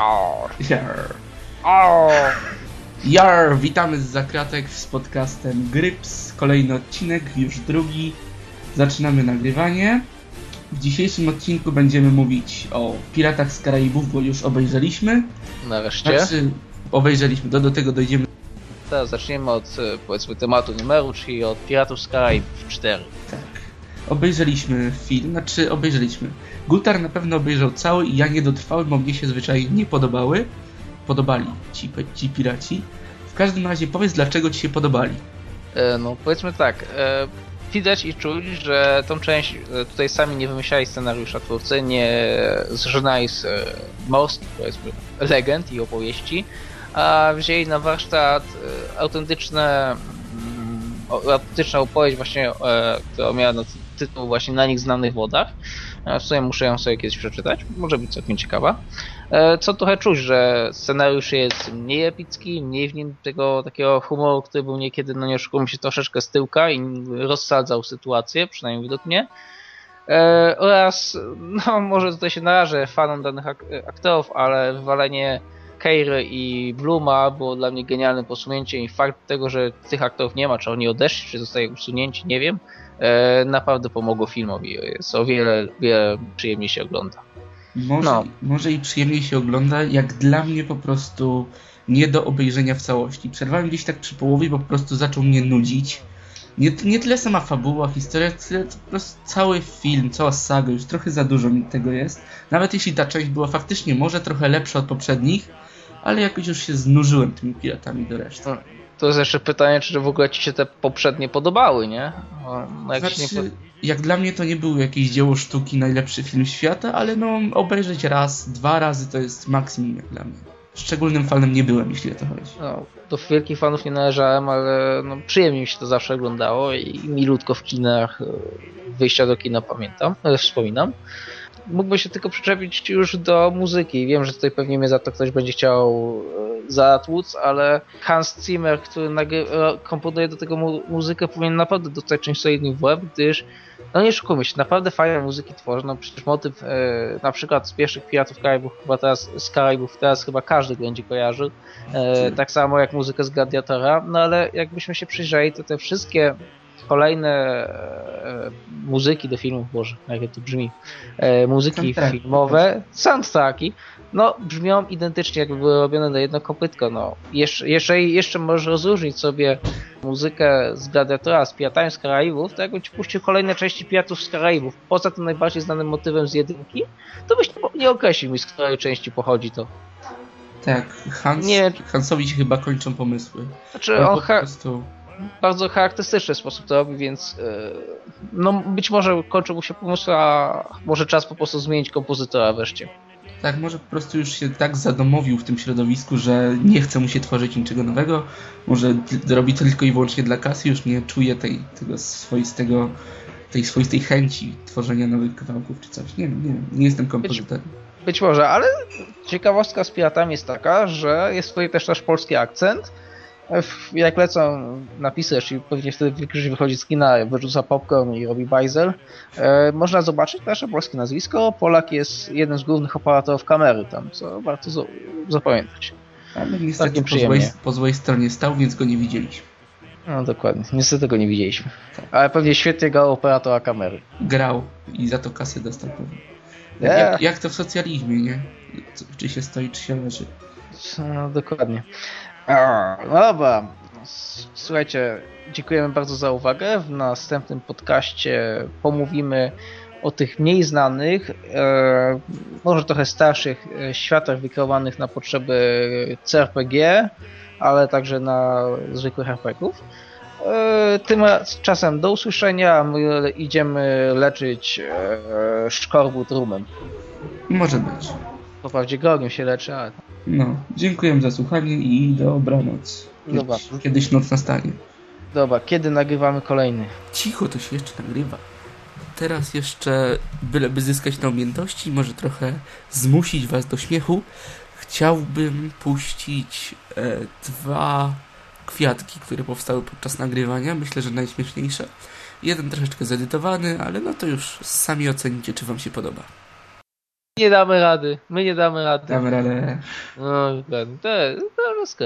Jar. Jar. Jar. Witamy z zakratek z podcastem Gryps. Kolejny odcinek, już drugi. Zaczynamy nagrywanie. W dzisiejszym odcinku będziemy mówić o Piratach z Karaibów, bo już obejrzeliśmy. Nareszcie. Znaczy, obejrzeliśmy, do, do tego dojdziemy. Teraz zaczniemy od e, powiedzmy tematu numeru, czyli od Piratów z Karaibów 4. Tak. Obejrzeliśmy film, znaczy obejrzeliśmy. Gutar na pewno obejrzał cały i ja nie dotrwałem, bo mnie się zwyczajnie nie podobały. Podobali ci, ci piraci. W każdym razie powiedz, dlaczego ci się podobali. E, no powiedzmy tak, e, widać i czuć, że tą część e, tutaj sami nie wymyślali scenariusza twórcy, nie zżynali z e, morskich powiedzmy legend i opowieści, a wzięli na warsztat e, autentyczne mm, autentyczną opowieść właśnie, e, która miała na tytuł właśnie Na nich znanych wodach. E, W sumie muszę ją sobie kiedyś przeczytać, może być całkiem ciekawa. E, Co trochę czuć, że scenariusz jest mniej epicki, mniej w nim tego takiego humoru, który był niekiedy, no nie oszukujmy się, troszeczkę z tyłka i rozsadzał sytuację, przynajmniej według mnie. E, oraz, no może tutaj się narażę fanom danych ak aktorów, ale wywalenie Keiry i Bluma było dla mnie genialnym posunięciem i fakt tego, że tych aktorów nie ma, czy oni odeszli, czy zostali usunięci, nie wiem, e, naprawdę pomogło filmowi. Jest o wiele, wiele przyjemniej się ogląda. Może, No. może i przyjemniej się ogląda, jak dla mnie po prostu nie do obejrzenia w całości. Przerwałem gdzieś tak przy połowie, bo po prostu zaczął mnie nudzić. Nie, nie tyle sama fabuła, historia, tyle to po prostu cały film, cała saga, już trochę za dużo mi tego jest. Nawet jeśli ta część była faktycznie może trochę lepsza od poprzednich, ale jakoś już się znużyłem tymi piratami do reszty. To jest jeszcze pytanie, czy w ogóle ci się te poprzednie podobały, nie? No, jak nie Znaczy, pod... jak dla mnie to nie był jakieś dzieło sztuki, najlepszy film świata, ale no obejrzeć raz, dwa razy to jest maksimum jak dla mnie. Szczególnym fanem nie byłem, jeśli o to chodzi. no, do wielkich fanów nie należałem, ale no, przyjemnie mi się to zawsze oglądało i milutko w kinach, e, wyjścia do kina pamiętam, wspominam. Mógłbym się tylko przyczepić już do muzyki. Wiem, że tutaj pewnie mnie za to ktoś będzie chciał e, zatłuc, ale Hans Zimmer, który e, komponuje do tego mu- muzykę, powinien naprawdę dostać część solidnych w łeb, gdyż no nie szukujmy się, naprawdę fajne muzyki tworzy. No przecież motyw e, na przykład z pierwszych Piratów Karaibów, chyba teraz z Karaibów, teraz chyba każdy będzie kojarzył. E, tak samo jak muzykę z Gladiatora, no ale jakbyśmy się przyjrzeli, to te wszystkie kolejne e, muzyki do filmów, Boże, jak to brzmi, e, muzyki Soundtracki. filmowe, soundtracki, no brzmią identycznie, jakby były robione na jedno kopytko, no. Jeszcze, jeżeli jeszcze możesz rozróżnić sobie muzykę z Gladiatora, z Piratami z Karaibów, to jakbym ci puścił kolejne części Piratów z Karaibów, poza tym najbardziej znanym motywem z jedynki, to byś nie- określił mi, z której części pochodzi to. Tak, Hans, Nie. Hansowi się chyba kończą pomysły. Znaczy, On po prostu... bardzo charakterystyczny sposób to robi, więc e, no być może kończy mu się pomysł, a może czas po prostu zmienić kompozytora wreszcie. Tak, może po prostu już się tak zadomowił w tym środowisku, że nie chce mu się tworzyć niczego nowego. Może robi to tylko i wyłącznie dla kasy, już nie czuje tej, tego swoistego, tej swoistej chęci tworzenia nowych kawałków czy coś. Nie wiem, nie nie jestem kompozytorem. Być może, ale ciekawostka z Piratami jest taka, że jest tutaj też nasz polski akcent. Jak lecą napisy, czyli pewnie wtedy ktoś wychodzi z kina, wyrzuca popcorn i robi bajzel, e, można zobaczyć nasze polskie nazwisko. Polak jest jednym z głównych operatorów kamery tam, co warto za- zapamiętać. Ale niestety Całkiem po złej, po złej stronie stał, więc go nie widzieliśmy. No dokładnie, niestety tego nie widzieliśmy. Ale pewnie świetnie grał operatora kamery. Grał i za to kasę dostał pewnie. Nie. Jak, jak to w socjalizmie, nie? Czy się stoi, czy się leży. No, dokładnie. No dobra. Słuchajcie, dziękujemy bardzo za uwagę. W następnym podcaście pomówimy o tych mniej znanych, e, może trochę starszych e, światach wykreowanych na potrzeby CRPG, ale także na zwykłych RPGów. E, Tymczasem do usłyszenia. My idziemy leczyć szkorbut rumem. Może być. Wprawdzie grogiem się leczy, ale No, dziękuję za słuchanie i dobranoc. Dobra. Kiedyś, kiedyś noc nastanie. dobra, kiedy nagrywamy kolejny? Cicho, to się jeszcze nagrywa. Teraz jeszcze, byleby zyskać na umiejętności, może trochę zmusić was do śmiechu, chciałbym puścić e, dwa kwiatki, które powstały podczas nagrywania. Myślę, że najśmieszniejsze. Jeden troszeczkę zedytowany, ale no to już sami ocenicie, czy wam się podoba. Nie damy rady, my nie damy rady. Damy radę. No, dokładnie. To, to wszystko.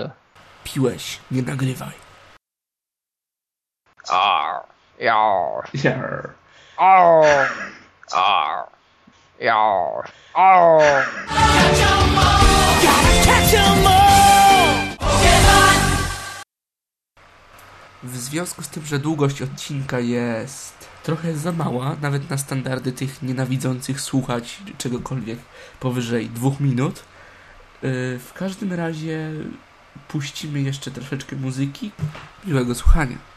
Piłeś, nie nagrywaj. Arr, jar, Jar. jar, arr. W związku z tym, że długość odcinka jest trochę za mała, nawet na standardy tych nienawidzących słuchać czegokolwiek powyżej dwóch minut, yy, w każdym razie puścimy jeszcze troszeczkę muzyki. Miłego słuchania.